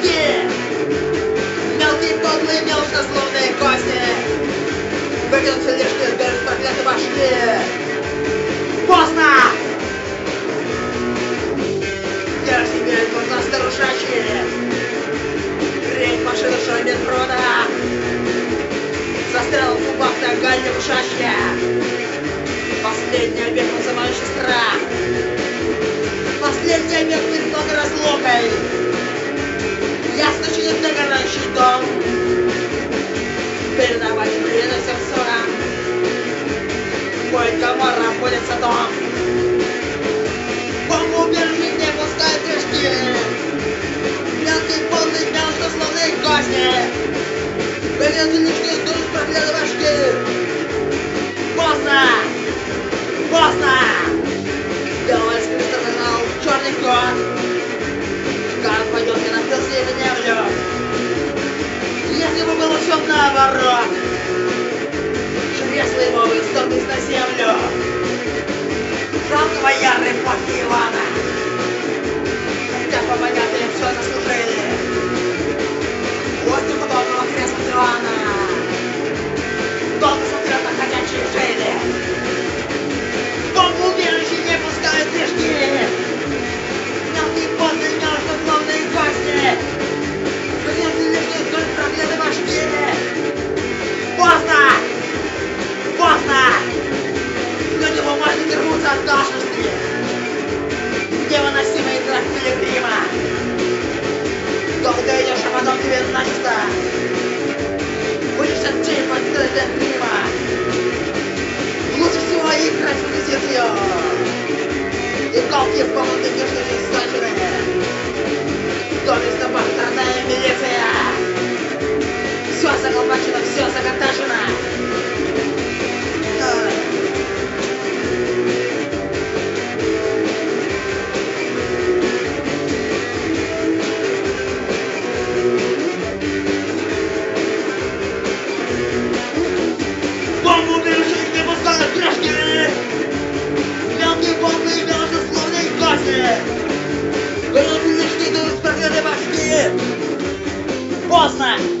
кости Мелкий подлый мелко словные кости Вырвется лишний без проклятого башни Поздно! Я себе глаза старушачи Греть машина шальмит прода Застрял в губах на гальне ушаще Последняя бегла за моя Последняя бегла много разлокой Kita garantidão Perna vai perna se assessorar Corta morra por essa dó. Como permite buscar desistir Já a pode dar os seus mãos em costa Beleza, não esqueçam os problemas mais que Bossa Bossa Então, as cristas não, Jordan Cross Os caras fazem o que na precisa, né? Наоборот! конца Будешь отчаивать это мимо Лучше всего играть в десятью Иголки в полосы между ними скошены Доли собак, страдая милиция поздно.